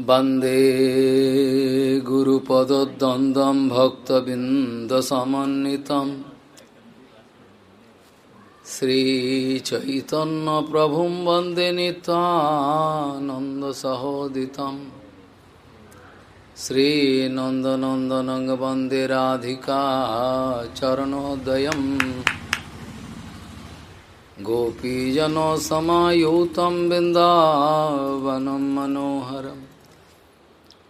वंदे गुरुपदद्वन्द्वं भक्तबिन्दसमन्वितम् श्रीचैतन्यप्रभुं वंदे नीत्वानन्दसहोदितं श्रीनन्दनन्दनं वंदे राधिका चरणोदयम् गोपीजनसमायुतं बिन्दावनं मनोहरम्।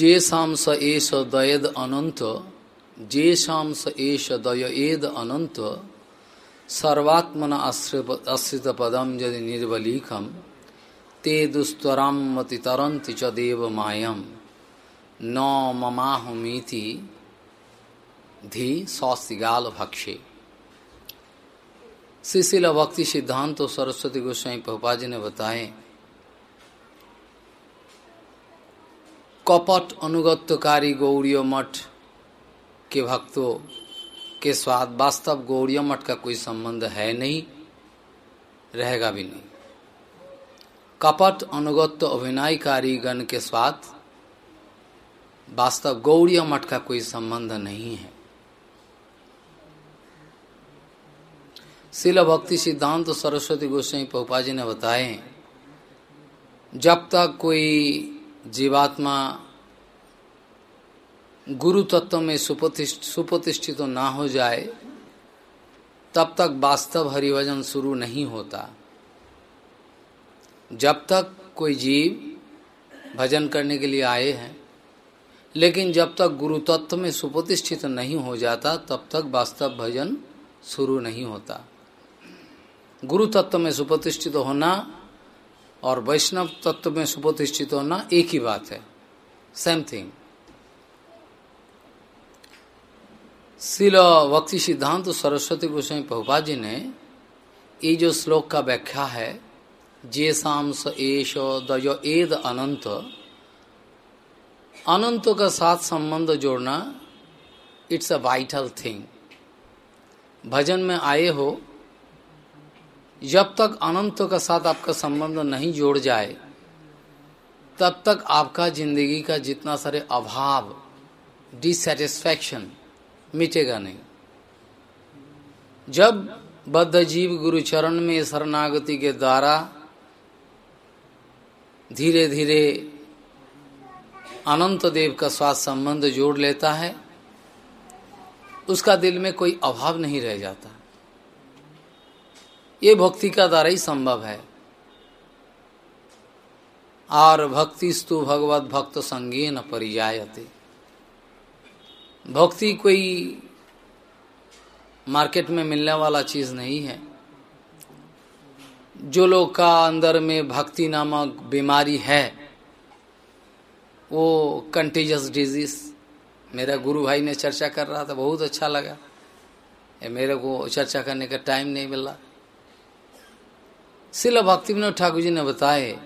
जे शाम स एष दयद अनंत जे शाम स एष दय एद अनंत, सर्वात्मन आश्रित पदम यदि निर्वलीखम ते दुस्तराम मति तरंति च देव मायम न ममाहमीति धी सौस्तिगाल भक्षे। शिशिल भक्ति सिद्धांत तो सरस्वती गोस्वाई पहुपा जी ने बताए कपट अनुगत्यकारी गौड़ीय मठ के भक्तों के स्वाद वास्तव गौड़ीय मठ का कोई संबंध है नहीं, रहेगा भी नहीं। कपट अनुगत्य अभिनयकारी गण के स्वाद वास्तव गौड़ीय मठ का कोई संबंध नहीं है। शिल भक्ति सिद्धांत सरस्वती गोस्वाई पहुपा जी ने बताए, जब तक कोई जीवात्मा गुरु तत्व में सुप्रतिष्ठ, सुप्रतिष्ठित तो ना हो जाए, तब तक वास्तव हरिभजन शुरू नहीं होता। जब तक कोई जीव भजन करने के लिए आए हैं, लेकिन जब तक गुरु तत्व में सुप्रतिष्ठित नहीं हो जाता, तब तक वास्तव भजन शुरू नहीं होता। गुरु तत्व में सुप्रतिष्ठित होना और वैष्णव तत्व में सुप्रतिष्ठित होना एक ही बात है। सेम थिंग शिल भक्ति सिद्धांत तो सरस्वती गोस्वामी पहुपा जी ने ये जो श्लोक का व्याख्या है जे शाम स एश एद अनंत, अनंतों का साथ संबंध जोड़ना इट्स अ वाइटल थिंग भजन में आए हो जब तक अनंत का साथ आपका संबंध नहीं जोड़ जाए, तब तक आपका ज़िंदगी का जितना सारे अभाव डिससेटिस्फैक्शन मिटेगा नहीं। जब बद्ध जीव गुरु चरण में शरणागति के द्वारा धीरे धीरे अनंत देव का स्वास्थ्य संबंध जोड़ लेता है, उसका दिल में कोई अभाव नहीं रह जाता। ये भक्ति का द्वारा ही संभव है। और भक्ति स्तु भगवत भक्त संगी न परिजायते। भक्ति कोई मार्केट में मिलने वाला चीज़ नहीं है। जो लोग का अंदर में भक्ति नामक बीमारी है, वो कंटीजियस डिज़ीज़ मेरा गुरु भाई ने चर्चा कर रहा था, बहुत अच्छा लगा। मेरे को चर्चा करने का टाइम नहीं मिला। शिल भक्ति विनोद ठाकुर जी ने बताए,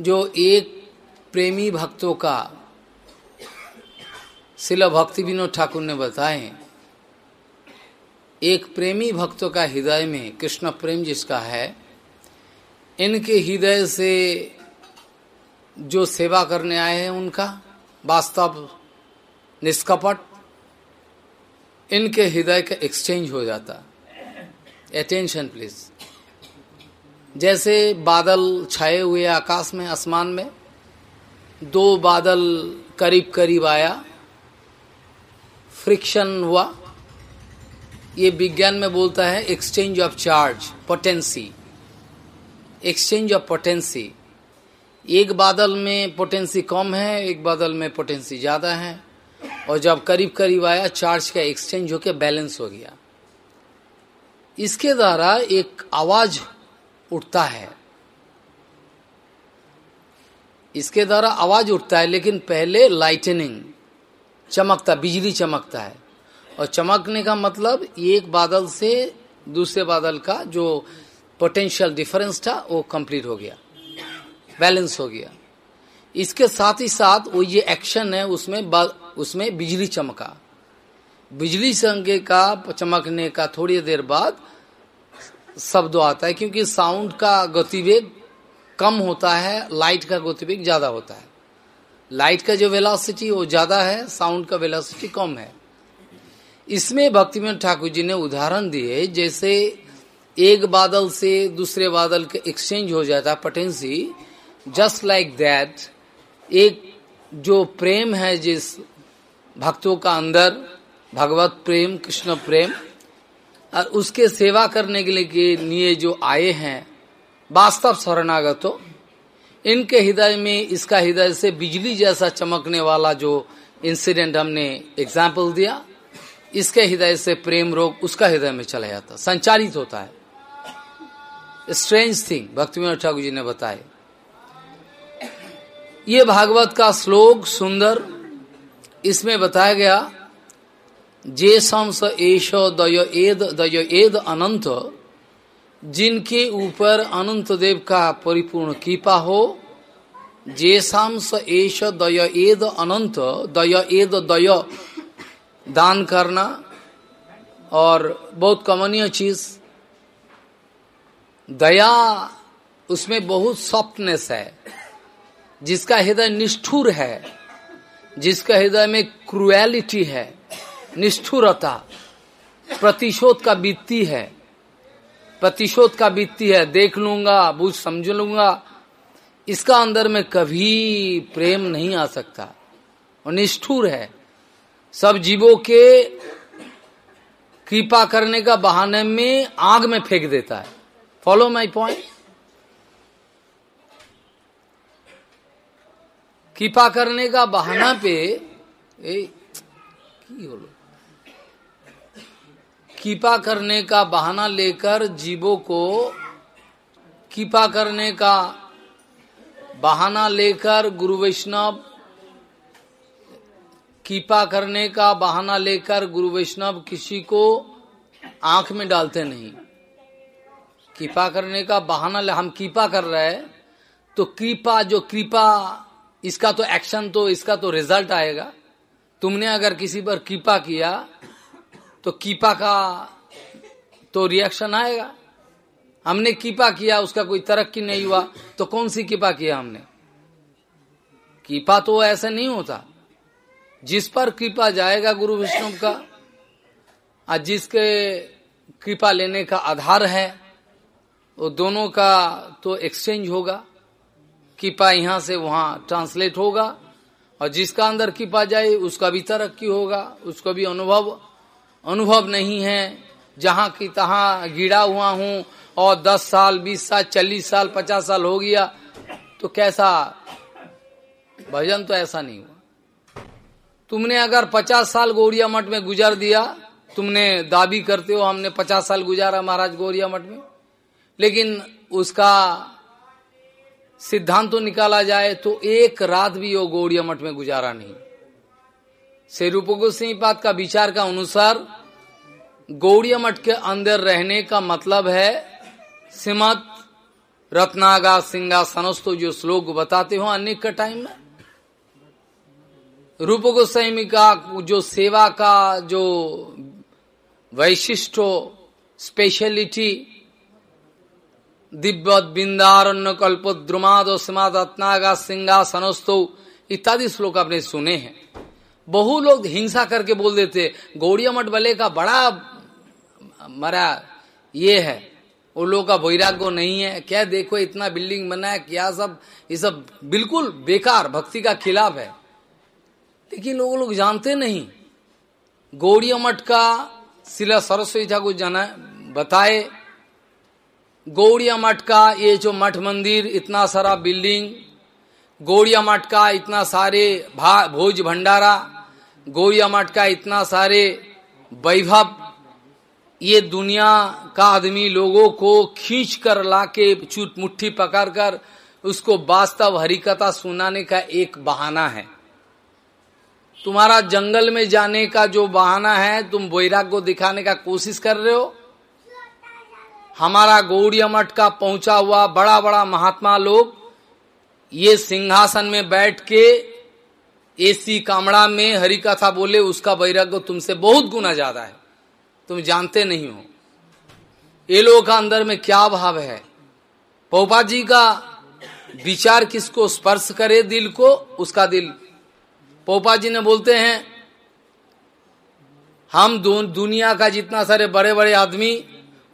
जो एक प्रेमी भक्तों का शिल भक्ति विनोद ठाकुर ने बताए, एक प्रेमी भक्तों का हृदय में कृष्ण प्रेम जिसका है, इनके हृदय से जो सेवा करने आए हैं उनका, वास्तव निष्कपट, इनके हृदय का एक्सचेंज हो जाता। अटेंशन प्लीज़ जैसे बादल छाए हुए आकाश में, आसमान में, दो बादल करीब करीब आया फ्रिक्शन हुआ। ये विज्ञान में बोलता है exchange of charge potency exchange of potency एक बादल में पोटेंसी कम है, एक बादल में पोटेंसी ज़्यादा है। और जब करीब करीब आया चार्ज का एक्सचेंज होकर बैलेंस हो गया। इसके द्वारा एक आवाज़ उठता है। इसके द्वारा आवाज़ उठता है, लेकिन पहले लाइटनिंग चमकता, बिजली चमकता है। और चमकने का मतलब एक बादल से दूसरे बादल का जो पोटेंशियल डिफरेंस था, वो कंप्लीट हो गया बैलेंस हो गया। इसके साथ ही साथ वो ये एक्शन है, उसमें उसमें बिजली चमका। बिजली संगे का, चमकने का थोड़ी देर बाद शब्द आता है क्योंकि साउंड का गतिवेग कम होता है, लाइट का गतिवेग ज़्यादा होता है। लाइट का जो वेलोसिटी वो ज़्यादा है, साउंड का वेलोसिटी कम है। इसमें भक्तिविनोद ठाकुर जी ने उदाहरण दिए, जैसे एक बादल से दूसरे बादल के एक्सचेंज हो जाता है पटेंसी जस्ट लाइक दैट एक जो प्रेम है जिस भक्तों का अंदर, भगवत प्रेम, कृष्ण प्रेम और उसके सेवा करने के लिए लिए जो आए हैं, वास्तव शरणागतो, इनके हृदय में इसका हृदय से बिजली जैसा चमकने वाला जो इंसिडेंट हमने एग्ज़ाम्पल दिया, इसके हृदय से प्रेम रोग उसका हृदय में चला जाता, संचालित होता है। स्ट्रेंज थिंग भक्ति ठाकुर जी ने बताए ये भागवत का श्लोक सुंदर, इसमें बताया गया जे शंस एश दय एद दय एद अनंत, जिनके ऊपर अनंत देव का परिपूर्ण कृपा हो, जे शांस एश दय एद अनंत, दय एद दय दान करना, और बहुत कमनीय चीज़, दया उसमें बहुत सॉफ्टनेस है, जिसका हृदय निष्ठुर है, जिसका हृदय में क्रुएलिटी है निष्ठुरता प्रतिशोध का बीतती है। प्रतिशोध का बीतती है देख लूँगा बुझ समझ लूँगा। इसका अंदर में कभी प्रेम नहीं आ सकता। और निष्ठुर है। सब जीवों के कृपा करने का बहाने में आग में फेंक देता है। फॉलो माई पॉइंट कृपा करने का बहाना पे ए, की बोलो? कृपा करने का बहाना लेकर जीवों को कृपा करने का बहाना लेकर गुरु वैष्णव, कीपा करने का बहाना लेकर गुरु वैष्णव किसी को आँख में डालते नहीं। कृपा करने का बहाना हम कृपा कर रहे हैं तो कृपा जो कृपा, इसका तो एक्शन तो इसका तो रिज़ल्ट आएगा। तुमने अगर किसी पर कृपा किया तो कीपा का तो रिएक्शन आएगा। हमने कीपा किया, उसका कोई तरक्की नहीं हुआ तो कौन सी कीपा किया हमने? कीपा तो ऐसा नहीं होता। जिस पर कृपा जाएगा गुरु विष्णु का, और जिसके कृपा लेने का आधार है, वो दोनों का तो एक्सचेंज होगा। कृपा यहाँ से वहाँ ट्रांसलेट होगा, और जिसका अंदर कृपा जाए, उसका भी तरक्की होगा, उसका भी अनुभव अनुभव नहीं है, जहाँ की तहां गिरा हुआ हूँ और दस साल, बीस साल, चालीस साल, पचास साल हो गया तो कैसा? भजन तो ऐसा नहीं हुआ। तुमने अगर पचास साल गौरिया मठ में गुजार दिया, तुमने दाबी करते हो, हमने पचास साल गुजारा महाराज गौरिया मठ में। लेकिन उसका सिद्धांत तो निकाला जाए तो एक रात भी वो गौरिया मठ में गुजारा नहीं। से रूप गोस्वी पाद का विचार का अनुसार गौड़िया मठ के अंदर रहने का मतलब है सिमत रत्नागा सिंहासनस्तो जो श्लोक बताते हो अनेक का टाइम में। रूप गोस्वामी का जो सेवा का जो वैशिष्ट स्पेशलिटी दिव्य बिंदारण्य कल्प द्रुमाद सिमाद रत्नागा सिंगा सिंहासनस्तो इत्यादि श्लोक आपने सुने हैं। बहु लोग हिंसा करके बोल देते, गौड़िया मठ वाले का बड़ा मरा ये है वो लोग का वैराग्य नहीं है, क्या देखो इतना बिल्डिंग बना है, क्या सब, ये सब बिल्कुल बेकार, भक्ति का खिलाफ है। लेकिन लोग लोग जानते नहीं। गौड़िया मठ का शिला सरस्वती ठाकुर जाना, बताए, गौड़िया मठ का ये जो मठ मंदिर, इतना सारा बिल्डिंग, गौड़िया मठ का इतना सारे भोज भंडारा गौरिया मठ का इतना सारे वैभव, ये दुनिया का आदमी लोगों को खींच कर लाके चूट मुट्ठी पकड़ कर उसको वास्तव हरिकथा सुनाने का एक बहाना है। तुम्हारा जंगल में जाने का जो बहाना है, तुम वैराग को दिखाने का कोशिश कर रहे हो? हमारा गौड़िया मठ का पहुँचा हुआ बड़ा बड़ा महात्मा लोग, ये सिंहासन में बैठ के एसी कामड़ा में हरि कथा बोले, उसका वैराग्य तुमसे बहुत गुना ज़्यादा है। तुम जानते नहीं हो। ये लोगों का अंदर में क्या भाव है? पोपा जी का विचार किसको स्पर्श करे दिल को, उसका दिल। पोपा जी ने बोलते हैं, हम दुनिया का जितना सारे बड़े बड़े आदमी,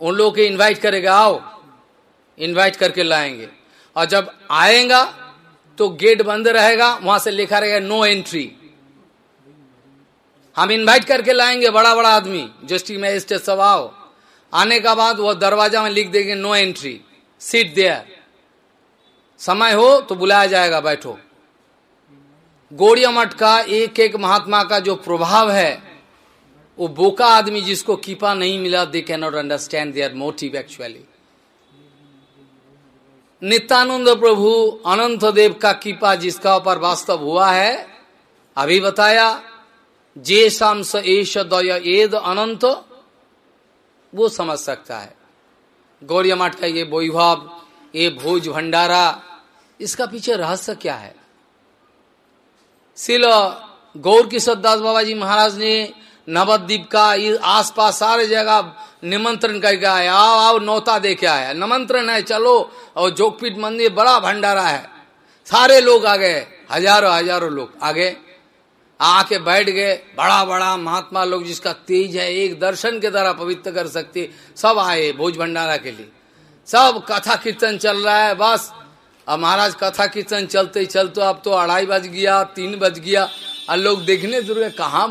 उन लोगों के इनवाइट करेगा, आओ। इनवाइट करके लाएँगे। और जब आएगा तो गेट बंद रहेगा, वहाँ से लिखा रहेगा नो एंट्री हम इनवाइट करके लाएँगे बड़ा बड़ा आदमी। जस्टिस मैजिस्ट्रेट सब आओ। आने का बाद वो दरवाज़ा में लिख देंगे नो एंट्री सीट देयर समय हो तो बुलाया जाएगा, बैठो। गोड़िया मठ का एक एक महात्मा का जो प्रभाव है, वो बोका आदमी जिसको कीपा नहीं मिला they can not understand their motive actually Nityananda Prabhu Anant Dev का कीपा जिसका ऊपर वास्तव हुआ है, अभी बताया, जे शाम स एश दय एद अनंत, वो समझ सकता है। गौरिया मठ का ये वैभव, ये भोज भंडारा, इसका पीछे रहस्य क्या है? सिल गौर किशोर दास बाबा जी महाराज ने नवद्वीप का आसपास सारे जगह निमंत्रण करके आए, आओ आओ, नौता दे के आया निमंत्रण है, चलो। और जोगपीठ मंदिर बड़ा भंडारा है। सारे लोग आ गए, हज़ारों हज़ारों लोग आ गए। आके बैठ गए, बड़ा बड़ा महात्मा लोग जिसका तेज है, एक दर्शन के द्वारा पवित्र कर सकते, सब आए भोज भंडारा के लिए। सब कथा कीर्तन चल रहा है, बस। अब महाराज, कथा कीर्तन चलते चलते अब तो अढ़ाई बज गया, तीन बज गया। और लोग देखने ज़रूर कहाँ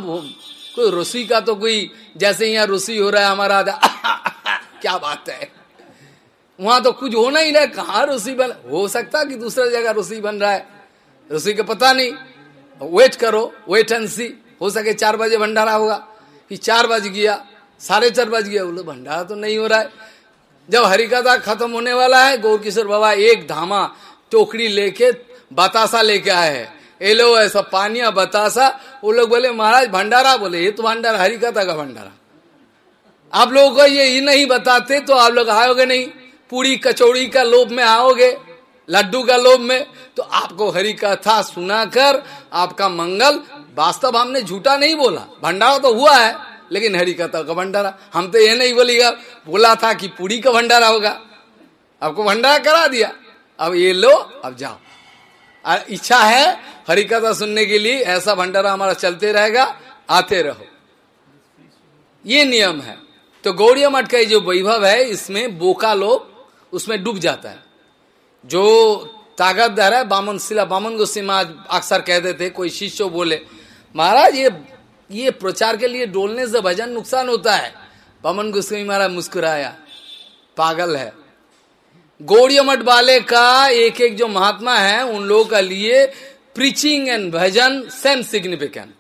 कोई रसोई का तो कोई जैसे यहाँ रसोई हो रहा है, हमारा क्या बात है। वहाँ तो कुछ होना ही नहीं, कहाँ रसोई बन, हो सकता कि दूसरा जगह रसोई बन रहा है। रसोई का पता नहीं। वेट करो वेट एंड सी हो सके चार बजे भंडारा होगा। कि चार बज गया, साढ़े चार बज गया, बोलो, भंडारा तो नहीं हो रहा है। जब हरिकथा खत्म होने वाला है गौर किशोर बाबा एक धामा टोकरी लेके, बतासा लेके आए हैं। ये ऐसा पानिया बतासा। वो लोग बोले, महाराज, भंडारा बोले, ये तो भंडारा, हरिकथा का भंडारा। आप लोगों को ये नहीं बताते तो आप लोग आओगे नहीं। पूरी कचौड़ी का लोभ में आओगे, लड्डू का लोभ में। तो आपको हरि कथा सुनाकर आपका मंगल वास्तव हमने झूठा नहीं बोला। भंडारा तो हुआ है, लेकिन हरि कथा का भंडारा। हम तो ये नहीं बोलेगा बोला था कि पूरी का भंडारा होगा। आपको भंडारा करा दिया। अब ये लो, अब जाओ। इच्छा है हरि कथा सुनने के लिए ऐसा भंडारा हमारा चलते रहेगा, आते रहो। ये नियम है। तो गौड़िया मठ का जो वैभव है, इसमें बोका लोग, उसमें डूब जाता है। जो ताकतदार है, बामन शिला बामन गोस्वी महाराज अक्सर कहते थे कोई शिष्य बोले, महाराज, ये ये प्रचार के लिए डोलने से भजन नुकसान होता है। बामन गोस्वामी महाराज मुस्कुराया, पागल है। गौड़िया मठ वाले का एक एक जो महात्मा है, उन लोगों का लिए preaching and bhajan same significant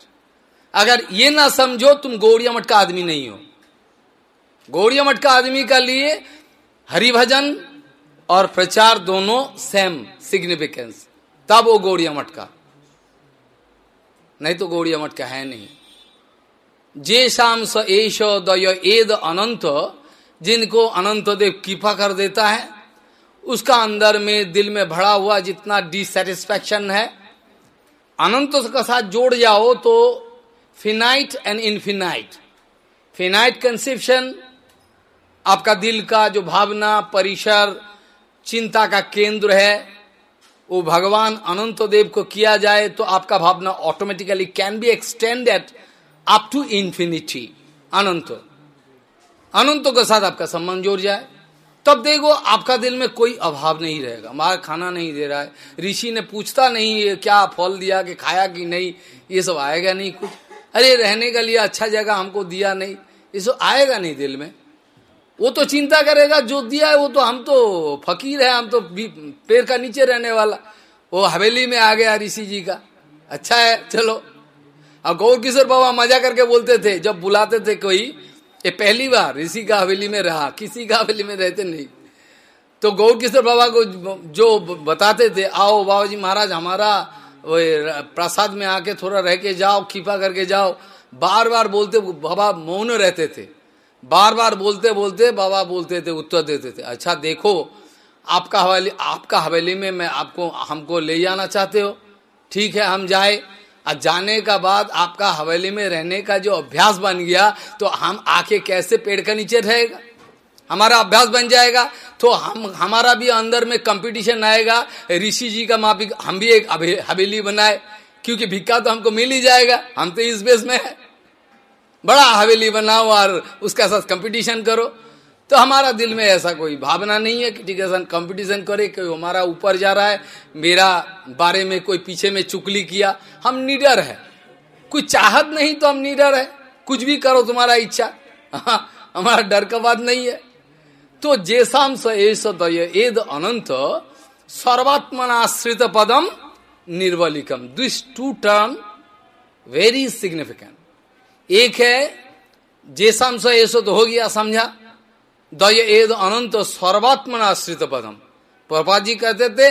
अगर ये ना समझो, तुम गौड़िया मठ का आदमी नहीं हो। गौड़िया मठ का आदमी का लिए हरिभजन और प्रचार दोनों सेम सिग्निफिकेंस तब वो गौड़िया मठ का। नहीं तो गौड़िया मठ का है नहीं। जे शाम स एश एद अनंत, जिनको अनंत देव कृपा कर देता है, उसका अंदर में दिल में भरा हुआ जितना डिससेटिस्फैक्शन है अनंत का साथ जोड़ जाओ तो finite and infinite finite conception आपका दिल का जो भावना, परिसर, चिंता का केंद्र है, वो भगवान अनंत देव को किया जाए तो आपका भावना automatically can be extended up to infinity अनंत. अनंतों के साथ आपका संबंध जोड़ जाए। तब देखो आपका दिल में कोई अभाव नहीं रहेगा। मार खाना नहीं दे रहा है। ऋषि ने पूछता नहीं, ये क्या फल दिया कि खाया कि नहीं? ये सब आएगा नहीं कुछ। अरे, रहने के लिए अच्छा जगह हमको दिया नहीं। ये सब आएगा नहीं दिल में। वो तो चिंता करेगा, जो दिया है वो तो हम तो फकीर है, हम तो पेड़ का नीचे रहने वाला। वो हवेली में आ गया ऋषि जी का। अच्छा है, चलो। अब गौर किशोर बाबा मज़ा करके बोलते थे, जब बुलाते थे कोई ये पहली बार ऋषि का हवेली में रहा, किसी का हवेली में रहते नहीं। तो गौर किशोर बाबा को जो बताते थे, आओ बाबा जी महाराज, हमारा प्रसाद में आके थोड़ा रह के जाओ, खीपा करके जाओ। बार बार बोलते, बाबा मौन रहते थे। बार बार बोलते बोलते, बाबा बोलते थे, उत्तर देते थे। अच्छा देखो, आपका हवेली आपका हवेली में मैं आपको, हमको ले जाना चाहते हो। ठीक है, हम जाए। और जाने का बाद आपका हवेली में रहने का जो अभ्यास बन गया तो हम आके कैसे पेड़ का नीचे रहेगा? हमारा अभ्यास बन जाएगा तो हम, हमारा भी अंदर में कंपटीशन आएगा। ऋषि जी का माफ़ी हम भी एक हवेली बनाए, क्योंकि भिक्का तो हमको मिल ही जाएगा। हम तो इस बेस में है। बड़ा हवेली बनाओ और उसका साथ कंपटीशन करो। तो हमारा दिल में ऐसा कोई भावना नहीं है कि ठीक है कंपटीशन करे कोई हमारा ऊपर जा रहा है, मेरा बारे में कोई पीछे में चुकली किया। हम निडर है। कुछ चाहत नहीं तो हम निडर है। कुछ भी करो तुम्हारा इच्छा। हमारा डर का बात नहीं है। तो जैसाम स एद अनंत सर्वात्मनाश्रित पदम निर्वलिकम। This two term very significant एक है, जैसाम स हो गया, समझा? दय एद अनंत सर्वात्मनाश्रित पदम। प्रपा जी कहते थे,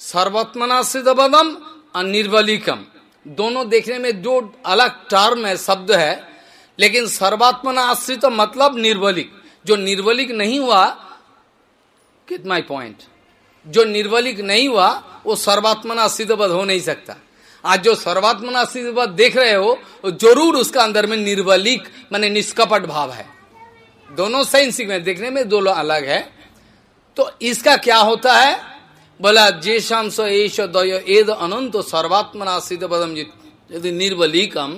सर्वात्मनाश्रित पदम और निर्वलिकम दोनों देखने में दो अलग टर्म है, शब्द है, लेकिन सर्वात्मना आश्रित मतलब निर्वलिक जो निर्वलिक नहीं हुआ कित माई पॉइंट जो निर्वलिक नहीं हुआ, वो सर्वात्मना सिद्धबद्ध हो नहीं सकता। आज जो सर्वात्मना सिद्धबद्ध देख रहे हो ज़रूर उसका अंदर में निर्वलिक माने निष्कपट भाव है। दोनों सेंसिक में देखने में दोनों अलग है। तो इसका क्या होता है? बोला, जे शाम सो दय एद अनंत सर्वात्मना सिद्ध पदम यदि निर्वलीकम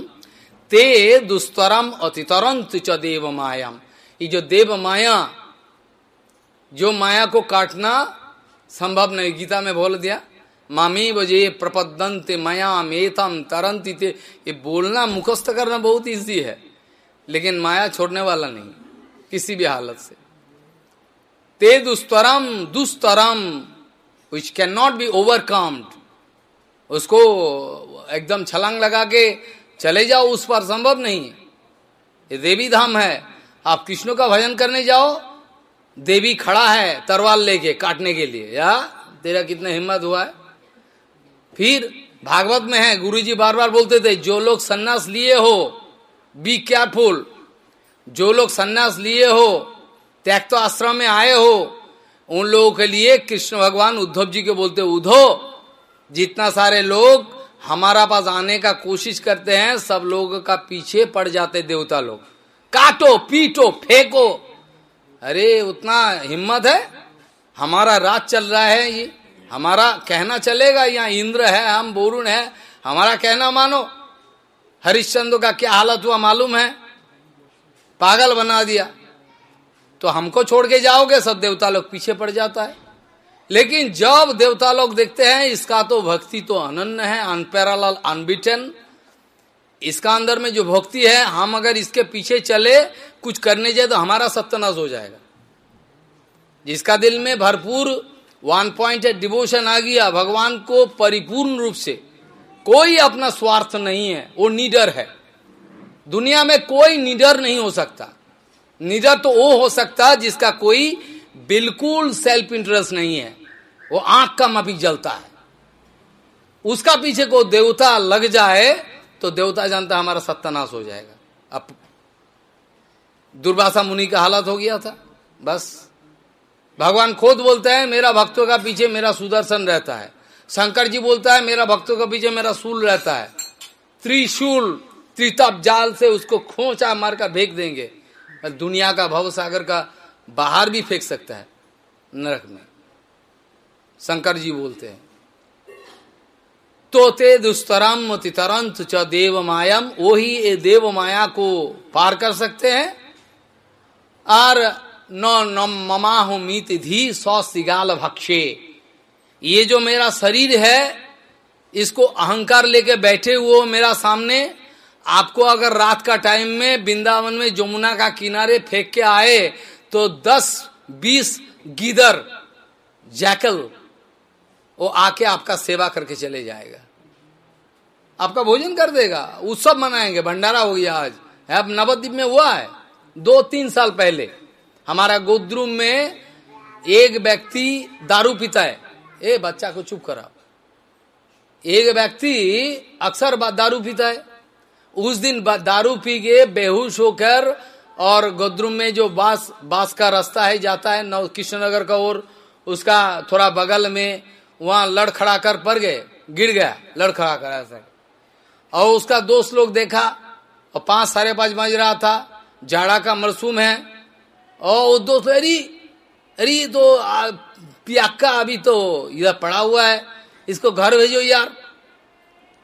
ते दुस्तरम अतितरंत च देव मायाम। ये जो देव माया, जो माया को काटना संभव नहीं, गीता में बोल दिया, मामी बजे प्रपदंत माया मेतम तरंती ये बोलना मुखस्त करना बहुत ईजी है, लेकिन माया छोड़ने वाला नहीं। किसी भी हालत से। ते दुस्तरम दुस्तरम which can not be overcomed उसको एकदम छलांग लगा के चले जाओ, उस पर संभव नहीं ये देवी धाम है। आप कृष्ण का भजन करने जाओ, देवी खड़ा है तरवाल लेके काटने के लिए। या, तेरा कितना हिम्मत हुआ है। फिर भागवत में है, गुरुजी बार बार बोलते थे, जो लोग सन्यास लिए हो बी केयरफुल जो लोग सन्यास लिए हो त्याग तो आश्रम में आए हो, उन लोगों के लिए कृष्ण भगवान उद्धव जी के बोलते, उद्धव, जितना सारे लोग हमारा पास आने का कोशिश करते हैं, सब लोगों का पीछे पड़ जाते देवता लोग। काटो, पीटो, फेंको। अरे, उतना हिम्मत है? हमारा राज चल रहा है ये। हमारा कहना चलेगा, यहाँ इंद्र है, हम बोरुण है। हमारा कहना मानो। हरिश्चंद्र का क्या हालत हुआ मालूम है? पागल बना दिया। तो हमको छोड़ के जाओगे, सब देवता लोग पीछे पड़ जाता है। लेकिन जब देवता लोग देखते हैं, इसका तो भक्ति तो अनन्य है अनपैराल अनबिटन। इसका अंदर में जो भक्ति है, हम अगर इसके पीछे चले, कुछ करने जाए तो हमारा सत्यनाश हो जाएगा। जिसका दिल में भरपूर वन पॉइंट डिवोशन आ गया, भगवान को परिपूर्ण रूप से, कोई अपना स्वार्थ नहीं है, वो नीडर है। दुनिया में कोई निडर नहीं हो सकता। निडर तो वो हो सकता जिसका कोई बिल्कुल सेल्फ इंटरेस्ट नहीं है। वो आँख का माफ़ी जलता है। उसका पीछे को देवता लग जाए तो देवता जानता हमारा सत्यानाश हो जाएगा। अब दुर्भाषा मुनि का हालत हो गया था। बस। भगवान खुद बोलते हैं, मेरा भक्तों का पीछे मेरा सुदर्शन रहता है। शंकर जी बोलता है, मेरा भक्तों का पीछे मेरा सूल रहता है। त्रिशूल त्रितप जाल से उसको खोचा मार कर फेंक देंगे। दुनिया का भव सागर का बाहर भी फेंक सकता है, नरक में। शंकर जी बोलते हैं तो ते दुस्तरम तितरंत च देव मायम वो ही देव माया को पार कर सकते हैं। और न ममाहु मीत धी सौ सिगाल भक्षे। ये जो मेरा शरीर है, इसको अहंकार लेके बैठे हुए मेरा सामने आपको अगर रात का टाइम में वृंदावन में जमुना का किनारे फेंक के आए तो दस, बीस गिदर, जैकल, वो आके आपका सेवा करके चले जाएगा। आपका भोजन कर देगा, उत्सव मनाएँगे, भंडारा हो गया आज। अब नवद्वीप में हुआ है, दो तीन साल पहले। हमारा गोद्रुम में एक व्यक्ति दारू पीता है। ए, बच्चा को चुप करा। एक व्यक्ति अक्सर दारू पीता है। उस दिन दारू पी के बेहोश होकर और गोद्रुम में जो बास बास का रास्ता है, जाता है नौ कृष्णनगर का ओर, उसका थोड़ा बगल में वहाँ लड़खड़ा कर पड़ गए, गिर गया लड़खड़ा कर ऐसा। और उसका दोस्त लोग देखा, और पाँच साढ़े पाँच बज रहा था, जाड़ा का मरसूम है, और वो दोस्त अरे अरे तो पियाक्का अभी तो इधर पड़ा हुआ है, इसको घर भेजो यार।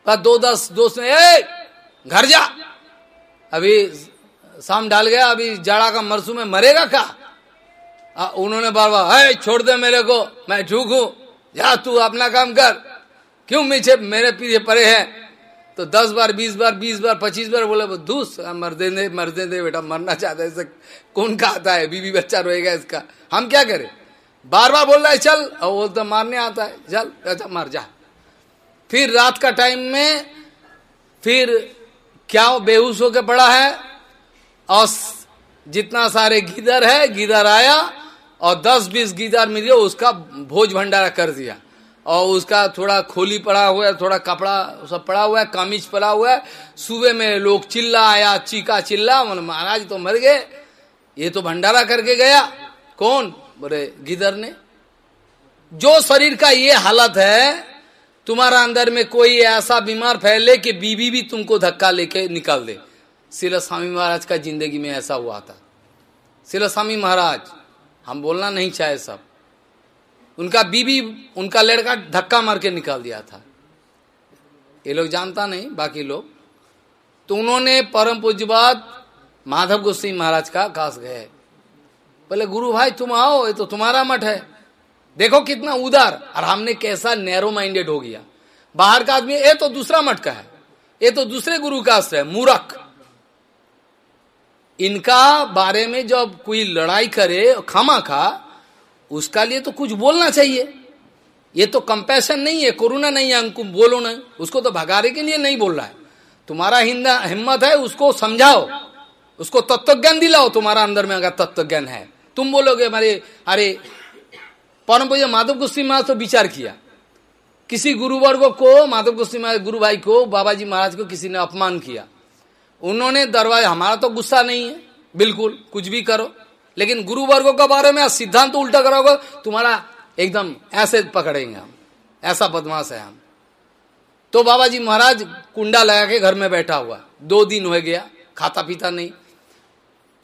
दो दस दोस्त ने, ए घर जा। अभी शाम डाल गया, अभी जाड़ा का मरसू में मरेगा क्या? उन्होंने बार बार है छोड़ दे मेरे को, मैं झूक हूँ। जा तू अपना काम कर। क्यों मीछे मेरे पीछे पड़े हैं? तो दस बार, बीस बार बीस बार, पच्चीस बार बोले, धूस मर दे दे मर दे दे बेटा, मरना चाहता है कौन का आता है? बीबी बच्चा रोएगा इसका। हम क्या करें? बार बार बोल रहा है, चल। और वो तो मारने आता है, चल अच्छा मर जा। फिर रात का टाइम में, फिर क्या वो बेहोश होकर पड़ा है? और जितना सारे गीदर है, गीदर आया, और दस बीस गीदर मिले, उसका भोज भंडारा कर दिया। और उसका थोड़ा खोली पड़ा हुआ है, थोड़ा कपड़ा सब पड़ा हुआ है, कामिज पड़ा हुआ है। सुबह में लोग चिल्ला आया चीका चिल्ला महाराज तो मर गए। ये तो भंडारा करके गया। कौन? बोले, गिदर ने। जो शरीर का ये हालत है तुम्हारा अंदर में कोई ऐसा बीमार फैले कि बीबी भी तुमको धक्का लेके निकाल दे। शिला स्वामी महाराज का ज़िंदगी में ऐसा हुआ था। शिला स्वामी महाराज, हम बोलना नहीं चाहे सब। उनका बीबी उनका लड़का धक्का मार के निकाल दिया था। ये लोग जानता नहीं, बाकी लोग। तो उन्होंने परम पूज्यवाद माधव गोस्वी महाराज का काश गए। बोले, गुरु भाई, तुम आओ, ये तो तुम्हारा मठ है। देखो कितना उदार। और हमने कैसा नैरो माइंडेड हो गया। बाहर का आदमी ये तो दूसरा मठ का है। ये तो दूसरे गुरु का है। मूरख। इनका बारे में जब कोई लड़ाई करे खामा खा उसका लिए तो कुछ बोलना चाहिए। ये तो कंपैशन नहीं है, कोरोना नहीं है, अंकुम, बोलो नहीं। उसको तो भगाने के लिए नहीं बोल रहा है। तुम्हारा हिंदा, हिम्मत है, उसको समझाओ। उसको तत्वज्ञान दिलाओ, तुम्हारा अंदर में अगर तत्वज्ञान है। तुम बोलोगे हमारे अरे परम पूजा माधव गोस्वी महाराज तो विचार किया। किसी गुरुवर्ग को माधव गोस्वी महाराज गुरु भाई को बाबा जी महाराज को किसी ने अपमान किया। उन्होंने दरवाज़ा हमारा तो गुस्सा नहीं है, बिल्कुल, कुछ भी करो। लेकिन गुरु वर्गो के बारे में सिद्धांत तो उल्टा करोगे, तुम्हारा एकदम ऐसे पकड़ेंगे हम, ऐसा बदमाश है हम। तो बाबा जी महाराज कुंडा लगा के घर में बैठा हुआ। दो दिन हो गया, खाता पीता नहीं।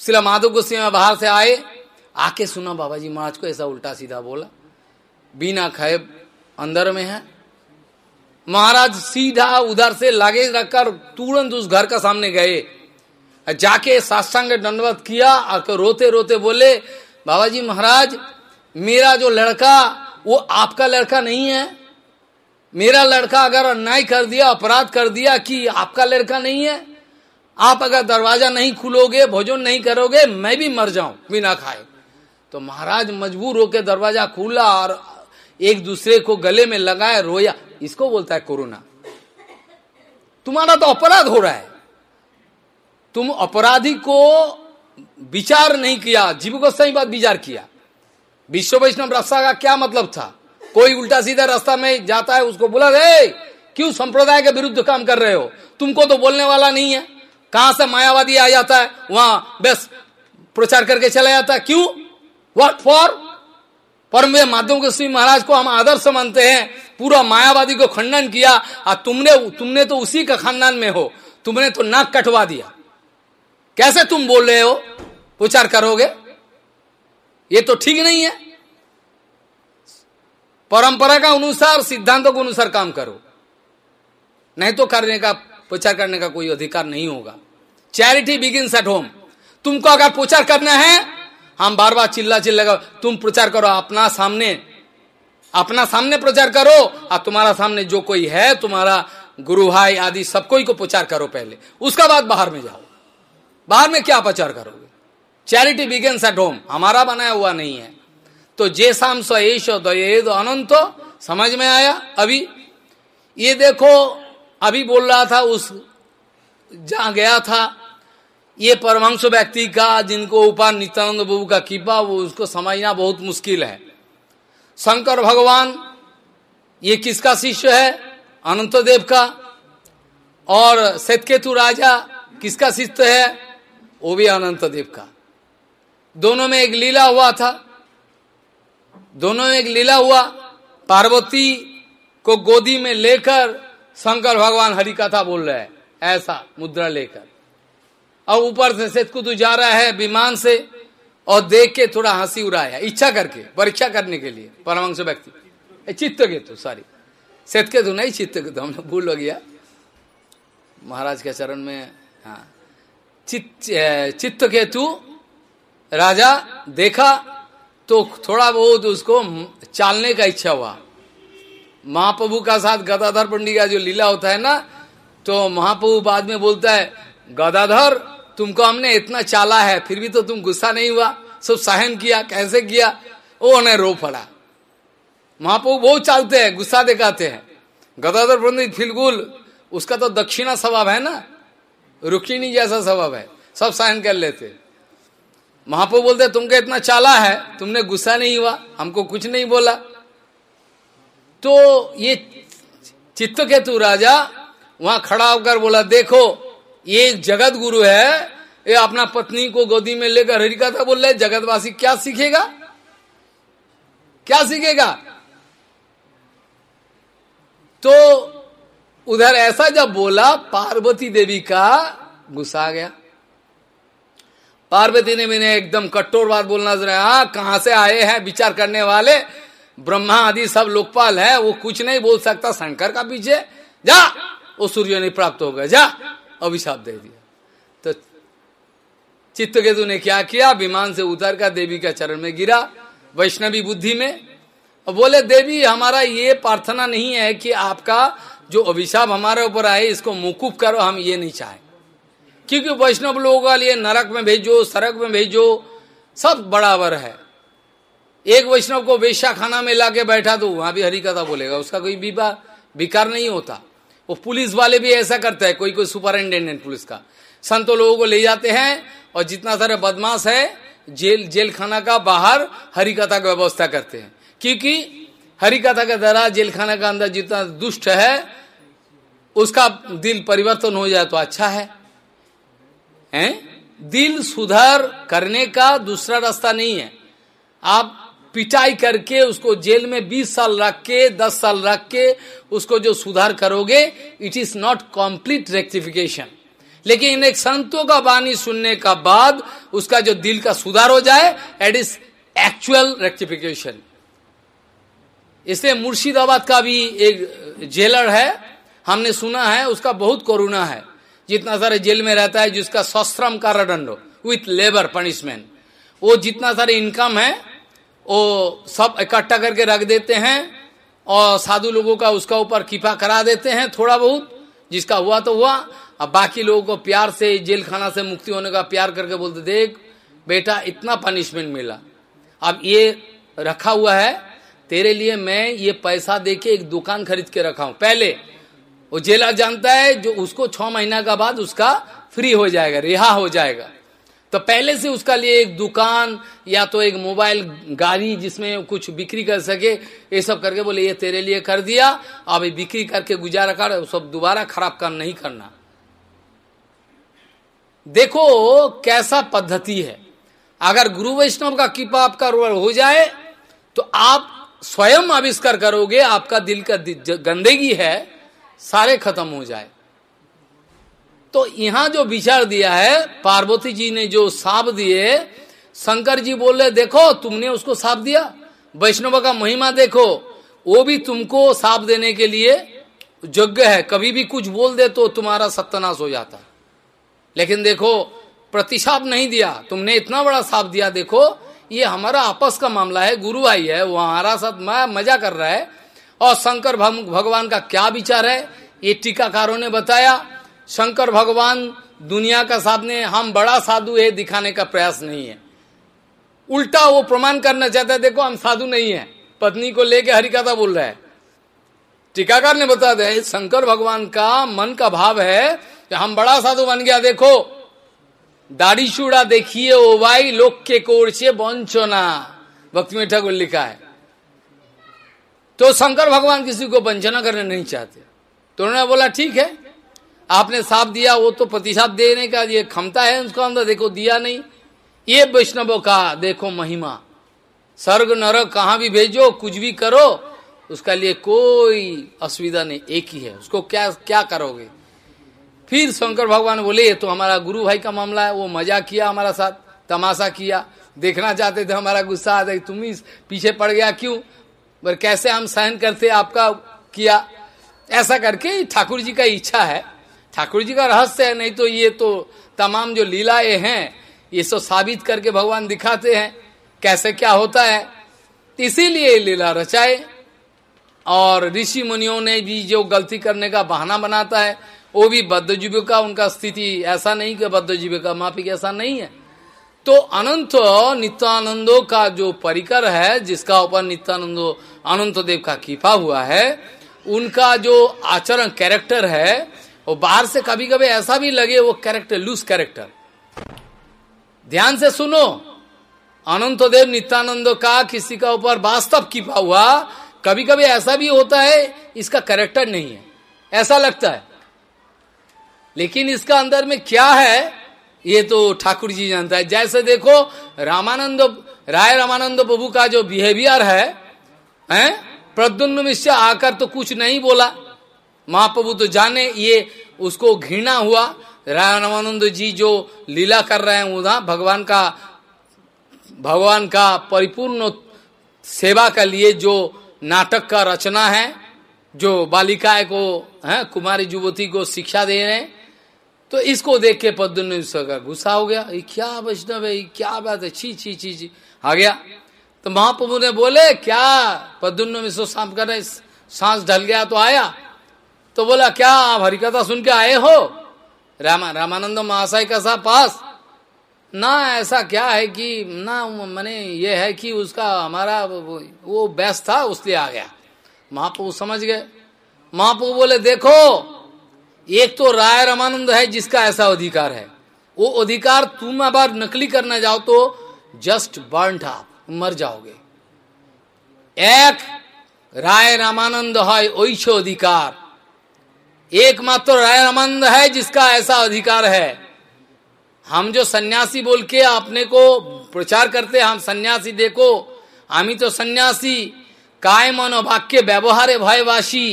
सिला माधव गोस्वी बाहर से आए, आके सुना बाबा जी महाराज को ऐसा उल्टा सीधा बोला। बिना खाए अंदर में है। महाराज सीधा उधर से लागे रखकर तुरंत उस घर का सामने गए। जाके साष्टांग दंडवत किया और रोते रोते बोले बाबा जी महाराज, मेरा जो लड़का, वो आपका लड़का नहीं है। मेरा लड़का अगर अन्याय कर दिया, अपराध कर दिया कि आपका लड़का नहीं है, आप अगर दरवाज़ा नहीं खुलोगे, भोजन नहीं करोगे, मैं भी मर जाऊँ बिना खाए। तो महाराज मजबूर होकर दरवाज़ा खुला और एक दूसरे को गले में लगाए, रोया। इसको बोलता है कोरोना। तुम्हारा तो अपराध हो रहा है। तुम अपराधी को विचार नहीं किया, जीव को सही बात विचार किया। विश्व वैष्णव रास्ता का क्या मतलब था? कोई उल्टा सीधा रास्ता में जाता है, उसको बोला रे क्यों संप्रदाय के विरुद्ध काम कर रहे हो? तुमको तो बोलने वाला नहीं है। कहाँ से मायावादी आ जाता है? वहाँ बस प्रचार करके चला जाता है। क्यों? वट फॉर परम माध्यम के श्री महाराज को हम आदर्श मानते हैं। पूरा मायावादी को खंडन किया। और तुमने तुमने तो उसी का खानदान में हो। तुमने तो नाक कटवा दिया। कैसे तुम बोल रहे हो? प्रचार करोगे? ये तो ठीक नहीं है। परंपरा का अनुसार, सिद्धांतों के अनुसार काम करो। नहीं तो करने का, प्रचार करने का कोई अधिकार नहीं होगा। Charity begin at home. तुमको अगर प्रचार करना है हम बार बार चिल्ला चिल्ला तुम प्रचार करो, अपना सामने अपना सामने प्रचार करो, और तुम्हारा सामने जो कोई है, तुम्हारा गुरु भाई आदि सब कोई को प्रचार करो पहले। उसका बाद बाहर में जाओ। बाहर में क्या प्रचार करोगे? चैरिटी बिगेन्स एट होम हमारा बनाया हुआ नहीं है। तो जे शाम सो अनंत, समझ में आया? अभी, ये देखो, अभी बोल रहा था, उस, जहाँ गया था ये परमहंस व्यक्ति का, जिनको ऊपर नित्यानंद बाबू का कृपा, वो उसको समझना बहुत मुश्किल है। शंकर भगवान, ये किसका शिष्य है? अनंत देव का। और सतकेतु राजा, किसका शिष्य है? वो भी अनंत देव का। दोनों में एक लीला हुआ था। दोनों में एक लीला हुआ। पार्वती को गोदी में लेकर शंकर भगवान हरि कथा बोल रहे हैं, ऐसा मुद्रा लेकर। और ऊपर से सेतकुतु जा रहा है विमान से और देख के थोड़ा हँसी उड़ाया इच्छा करके, परीक्षा करने के लिए परमांश व्यक्ति। चित्त केतु सॉरी सेत केतु नहीं चित्त केतु हमने भूल हो गया। महाराज के चरण में हाँ। चित्त चित्त केतु राजा, देखा तो थोड़ा बहुत उसको चालने का इच्छा हुआ। महाप्रभु का साथ गदाधर पंडित का जो लीला होता है ना तो महाप्रभु बाद में बोलता है, गदाधर तुमको हमने इतना चाला है, फिर भी तो तुम गुस्सा नहीं हुआ। सब सहन किया, कैसे किया? वो उन्हें रो पड़ा। महाप्रभु बहुत चालते हैं, गुस्सा दिखाते हैं। गदाधर पंडित फिलकुल उसका तो दक्षिणा स्वभाव है ना? रुखिणी जैसा स्वभाव है। सब सहन कर लेते। महाप्रभु बोलते, तुमको इतना चाला है, तुमने गुस्सा नहीं हुआ, हमको कुछ नहीं बोला। तो ये चित्त केतु राजा वहाँ खड़ा होकर बोला, देखो ये एक जगत गुरु है, ये अपना पत्नी को गोदी में लेकर हरिकथा बोल रहे जगतवासी क्या सीखेगा? क्या सीखेगा? तो उधर ऐसा जब बोला, पार्वती देवी का गुस्सा आ गया। पार्वती ने मैंने एकदम कट्टोर बात बोलना जरा हाँ कहाँ से आए हैं विचार करने वाले? ब्रह्मा आदि सब लोकपाल है, वो कुछ नहीं बोल सकता, शंकर का पीछे। जा! वो सूर्य नहीं प्राप्त हो गया। जा! अभिशाप दे दिया। तो चित्त केतु ने क्या किया? विमान से उतर कर देवी का चरण में गिरा, वैष्णवी बुद्धि में। और बोले, देवी, हमारा ये प्रार्थना नहीं है कि आपका जो अभिशाप हमारे ऊपर आए, इसको मुकुफ करो, हम ये नहीं चाहे। क्योंकि वैष्णव लोगों का लिए नरक में भेजो सड़क में भेजो, सब बराबर है। एक वैष्णव को वेश्या खाना में लाके बैठा तो वहाँ भी हरी कथा बोलेगा, उसका कोई विवाह विकार नहीं होता। वो पुलिस वाले भी ऐसा करते हैं, कोई कोई सुपरिंटेंडेंट पुलिस का। संतो लोगों को ले जाते हैं और जितना सारे बदमाश है, जेल जेल खाना का बाहर हरी कथा का व्यवस्था करते हैं। क्योंकि हरी कथा के द्वारा जेल खाना का अंदर जितना दुष्ट है, उसका दिल परिवर्तन हो जाए तो अच्छा है। हैं? दिल सुधार करने का दूसरा रास्ता नहीं है। आप पिटाई करके उसको जेल में 20 साल रख के 10 साल रख के उसको जो सुधार करोगे it is not complete rectification लेकिन एक संतों का वाणी सुनने का बाद उसका जो दिल का सुधार हो जाए एट इज़ एक्चुअल रेक्टिफिकेशन इसलिए मुर्शिदाबाद का भी एक जेलर है, हमने सुना है, उसका बहुत कोरोना है। जितना सारे जेल में रहता है, जिसका सश्रम कारादंड विथ लेबर पनिशमेंट वो जितना सारे इनकम है वो सब इकट्ठा करके रख देते हैं और साधु लोगों का उसका ऊपर कृपा करा देते हैं थोड़ा बहुत, जिसका हुआ तो हुआ। अब बाकी लोगों को प्यार से जेल खाना से मुक्ति होने का प्यार करके बोलते, देख बेटा इतना पनिशमेंट मिला। अब ये रखा हुआ है, तेरे लिए मैं ये पैसा देके एक दुकान खरीद के रखा हूँ। पहले, वो जेलर जानता है जो उसको छह महीना का बाद उसका फ्री हो जाएगा, रिहा हो जाएगा। तो पहले से उसका लिए एक दुकान या तो एक मोबाइल गाड़ी जिसमें कुछ बिक्री कर सके, ये सब करके बोले, ये तेरे लिए कर दिया, अब बिक्री करके गुजारा कर सब दोबारा खराब काम नहीं करना। देखो कैसा पद्धति है। अगर गुरु वैष्णव का कृपा आपका रोल हो जाए तो आप स्वयं आविष्कार करोगे, आपका दिल का गंदगी है, सारे खत्म हो जाए। तो यहाँ जो विचार दिया है, पार्वती जी ने जो साप दिए, शंकर जी बोले देखो, तुमने उसको साप दिया। वैष्णव का महिमा देखो। वो भी तुमको साप देने के लिए योग्य है। कभी भी कुछ बोल दे तो तुम्हारा सत्यानाश हो जाता लेकिन देखो प्रतिशाप नहीं दिया। तुमने इतना बड़ा साप दिया, देखो, ये हमारा आपस का मामला है। गुरु भाई है, वो हमारा साथ मज़ा कर रहा है। और शंकर भगवान का क्या विचार है, ये टीकाकारों ने बताया। शंकर भगवान दुनिया का सामने हम बड़ा साधु है, दिखाने का प्रयास नहीं है। उल्टा वो प्रमाण करना चाहता है, देखो हम साधु नहीं है। पत्नी को लेके हरिकथा बोल रहा है। टीकाकार ने बता दिया शंकर भगवान का मन का भाव है कि हम बड़ा साधु बन गया, देखो। दाढ़ी चूड़ा देखिए, ओ भाई, लोक के कोर से बंचना भक्ति में ठाकुर लिखा है। तो शंकर भगवान किसी को वंचना करने नहीं चाहते। तो उन्होंने बोला, ठीक है आपने साफ़ दिया, वो तो प्रतिशाप देने का ये क्षमता है उसको अंदर, देखो दिया नहीं। ये वैष्णवों का, देखो महिमा। स्वर्ग, नरक, कहाँ भी भेजो, कुछ भी करो, उसका लिए कोई असुविधा नहीं, एक ही है। उसको क्या क्या करोगे? फिर शंकर भगवान बोले तो हमारा गुरु भाई का मामला है, वो मज़ा किया हमारा साथ, तमाशा किया। देखना चाहते थे हमारा गुस्सा आता तुम ही पीछे पड़ गया क्यों? पर कैसे हम सहन करते, आपका किया? ऐसा करके ठाकुर जी का इच्छा है। ठाकुर जी का रहस्य है, नहीं तो ये तो तमाम जो लीलाएँ हैं, ये सब साबित करके भगवान दिखाते हैं, कैसे क्या होता है। इसीलिए लीला रचाए और ऋषि मुनियों ने भी जो गलती करने का बहाना बनाता है, वो भी बद्ध जीविका उनका स्थिति ऐसा नहीं कि बद्ध जीविका माफिक ऐसा नहीं है। तो अनंत नित्यानंदो का जो परिकर है, जिसका ऊपर नित्यानंदो अनंत देव का कृपा हुआ है, उनका जो आचरण कैरेक्टर है वो बाहर से कभी कभी ऐसा भी लगे वो कैरेक्टर लूज कैरेक्टर ध्यान से सुनो। अनंत देव नित्यानंद का किसी का ऊपर वास्तव कृपा हुआ। कभी कभी ऐसा भी होता है, इसका कैरेक्टर नहीं है। ऐसा लगता है। लेकिन इसका अंदर में क्या है, ये तो ठाकुर जी जानता है। जैसे देखो, रामानंद, राय रामानंद प्रभु का जो बिहेवियर है, हैं? प्रद्युम्न मिश्र आकर तो कुछ नहीं बोला। महाप्रभु तो जाने, ये उसको घृणा हुआ। रामानंद जी जो लीला कर रहे हैं उधर भगवान का भगवान का परिपूर्ण सेवा के लिए जो नाटक का रचना है, जो बालिकाएँ को, है, कुमारी युवती को शिक्षा दे रहे हैं तो इसको देख के पद्म का गुस्सा हो गया। ये क्या वैष्णव है क्या बात है? छी छी छी छी। आ गया। तो महाप्रभु ने बोले, क्या पद्म शाम कर रहे सांस ढल गया तो आया। तो बोला, क्या आप हरिकथा सुन के आए हो? रामा, रामानंद महाशय का सा पास। ना, ऐसा क्या है कि, ना, मैंने ये है कि उसका हमारा वो व्यस्त था, उसलिए आ गया। महाप्रभु समझ गए। महाप्रभु बोले, देखो, एक तो राय रामानंद है जिसका ऐसा अधिकार है। वो अधिकार तुम अबार नकली करना जाओ तो जस्ट बर्न आप मर जाओगे। एक, राय रामानंद है ओइछ अधिकार। एकमात्र राय रामानंद है जिसका ऐसा अधिकार है। हम जो सन्यासी बोल के अपने को प्रचार करते हम सन्यासी देखो हमी तो सन्यासी, काय मनोवाक्य व्यवहार भयवासी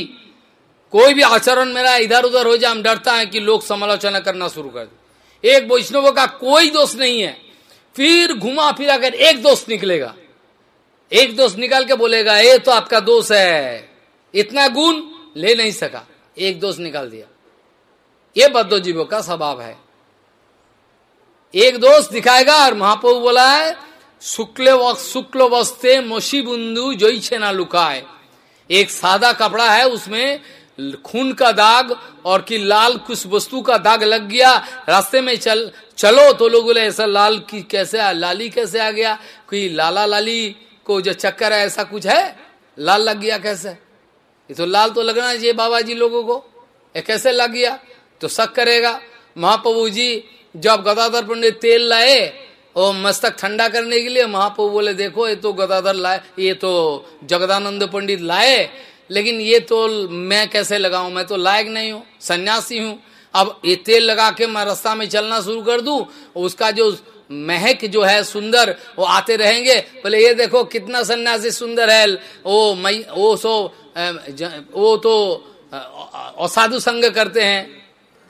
कोई भी आचरण मेरा इधर उधर हो जाए, हम डरता है कि लोग समालोचना करना शुरू कर दे। एक वैष्णव का कोई दोष नहीं है। फिर घुमा फिरा कर एक दोष निकलेगा, एक दोष निकाल के बोलेगा, ये तो आपका दोष है। इतना गुण ले नहीं सका। एक दोष निकाल दिया। ये बद्दो जीवों का स्वभाव है। एक दोष दिखाएगा और महाप्रभु बोला है शुक्ल शुक्ल वस्ते मोशी बुंदू जोई छेना लुकाए। एक सादा कपड़ा है उसमें खून का दाग और कि लाल कुछ वस्तु का दाग लग गया। रास्ते में चल चलो तो लोग बोले ऐसा लाल की कैसे आ, लाली कैसे आ गया? कोई लाला लाली को जो चक्कर है ऐसा कुछ है? लाल लग गया कैसे? ये तो लाल तो लगना चाहिए बाबा जी लोगों को। ये कैसे लग गया? तो शक करेगा। महाप्रभु जी जब गदाधर पंडित तेल लाए और मस्तक ठंडा करने के लिए महाप्रभु बोले, देखो, ये तो गदाधर लाए, ये तो जगदानंद पंडित लाए, लेकिन ये तो मैं कैसे लगाऊ? मैं तो लायक नहीं हूँ, सन्यासी हूँ। अब ये तेल लगा के मैं रास्ता में चलना शुरू कर दूँ, उसका जो महक जो है सुंदर, वो आते रहेंगे। बोले, ये देखो कितना सन्यासी सुंदर है। वो मई वो सो वो तो असाधु संग करते हैं,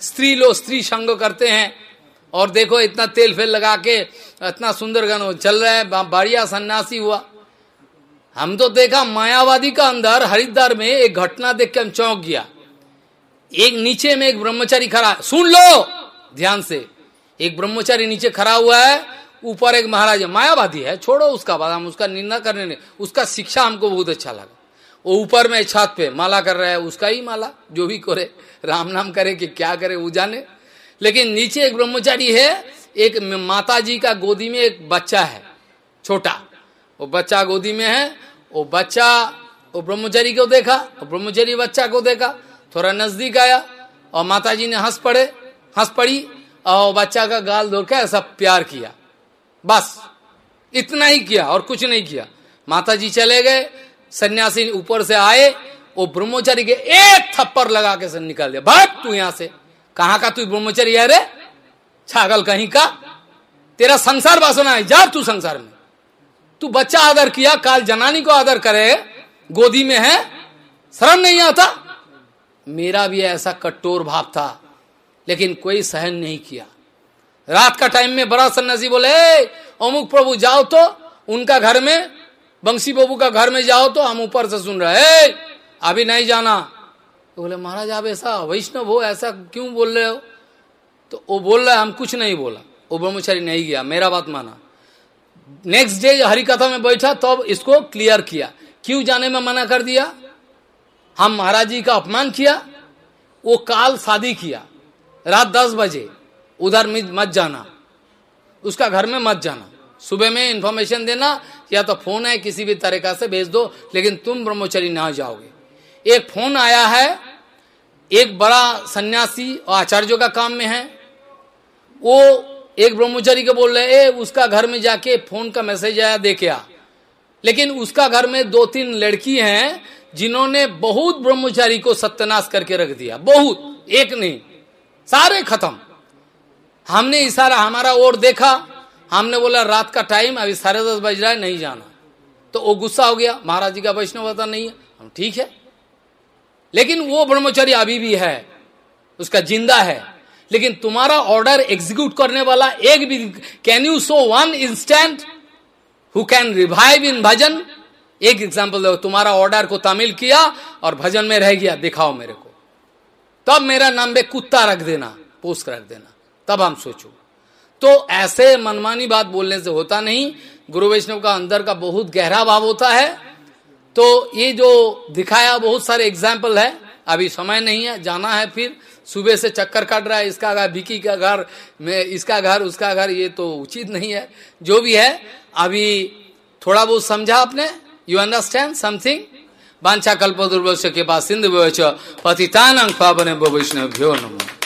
स्त्री लोग स्त्री संग करते हैं। और देखो इतना तेल फेल लगा के, इतना सुंदर गन चल रहा है बढ़िया सन्यासी हुआ। हम तो देखा मायावादी का अंदर हरिद्वार में एक घटना देख के हम चौंक गया। एक नीचे में एक ब्रह्मचारी खड़ा, सुन लो, ध्यान से। एक ब्रह्मचारी नीचे खड़ा हुआ है, ऊपर एक महाराज मायावादी है, छोड़ो उसका बात, हम उसका निंदा करने नहीं, उसका शिक्षा हमको बहुत अच्छा लगा। वो ऊपर में छत पे माला कर रहा है, उसका ही माला, जो भी करे, राम नाम करे कि क्या करे, वो जाने। लेकिन नीचे एक ब्रह्मचारी है, एक माता जी का गोदी में एक बच्चा है, छोटा। वो बच्चा गोदी में है, वो बच्चा, वो ब्रह्मचारी को देखा, ब्रह्मचारी बच्चा को देखा। थोड़ा नज़दीक आया और माता जी ने हंस पड़े, हंस पड़ी और बच्चा का गाल धो के ऐसा प्यार किया। बस, इतना ही किया और कुछ नहीं किया। माता जी चले गए, सन्यासी ऊपर से आए, वो ब्रह्मचारी के एक थप्पड़ लगा के से निकल दिया। भाग तू यहाँ से। कहा का तू ब्रह्मचारी है रे? छागल कहीं का? तेरा संसार वासना है, जा तू संसार में। तू बच्चा आदर किया, काल जनानी को आदर करे, गोदी में है शर्म नहीं आता। मेरा भी ऐसा कट्टोर भाव था, लेकिन कोई सहन नहीं किया। रात का टाइम में बड़ा सन्यासी बोले अमुक प्रभु जाओ तो उनका घर में, बंसी बाबू का घर में जाओ तो हम ऊपर से सुन रहे अभी नहीं जाना। तो बोले, महाराज, आप ऐसा वैष्णव हो, ऐसा क्यों बोल रहे हो? तो वो बोल रहा हम कुछ नहीं बोला। वो ब्रह्मचारी नहीं गया, मेरा बात माना। नेक्स्ट डे हरिकथा में बैठा, तब तो इसको क्लियर किया। क्यों जाने में मना कर दिया? हम महाराज जी का अपमान किया, वो काल शादी किया। रात दस बजे, उधर मत जाना। उसका घर में मत जाना। सुबह में इंफॉर्मेशन देना, या तो फ़ोन है, किसी भी तरीका से भेज दो, लेकिन तुम ब्रह्मचरी ना जाओगे। एक फ़ोन आया है, एक बड़ा सन्यासी और आचार्यों का काम में है। वो एक ब्रह्मचारी को बोल रहे, ए, उसका घर में जाके फ़ोन का मैसेज आया, देखे आ। लेकिन उसका घर में दो तीन लड़की हैं जिन्होंने बहुत ब्रह्मचारी को सत्यानाश करके रख दिया। बहुत, एक नहीं, सारे खत्म। हमने इशारा, हमारा ओर देखा, हमने बोला, रात का टाइम अभी साढ़े दस बज रहा है, नहीं जाना। तो वो गुस्सा हो गया, महाराज जी का वैष्णवता नहीं है। हम ठीक है। लेकिन वो ब्रह्मचारी अभी भी है, उसका ज़िंदा है। लेकिन तुम्हारा ऑर्डर एग्जीक्यूट करने वाला एक भी can you show one instant who can revive in bhajan एक एग्ज़ाम्पल दो, तुम्हारा ऑर्डर को तामिल किया और भजन में रह गया, दिखाओ मेरे को। तब मेरा नाम बे कुत्ता रख देना पोस्ट रख देना। तब हम सोचो। तो ऐसे मनमानी बात बोलने से होता नहीं। गुरु वैष्णव का अंदर का बहुत गहरा भाव होता है। तो ये जो दिखाया बहुत सारे एग्ज़ाम्पल है, अभी समय नहीं है, जाना है फिर। सुबह से चक्कर काट रहा है, इसका घर भिकी का घर, में, इसका घर, उसका घर, ये तो उचित नहीं है। जो भी है, अभी थोड़ा बहुत समझा आपने। यू अंडरस्टैंड समथिंग बांछा कल्प दुर्वश के पास सिंधु पतितान पावन वैष्णव भ्यो नमो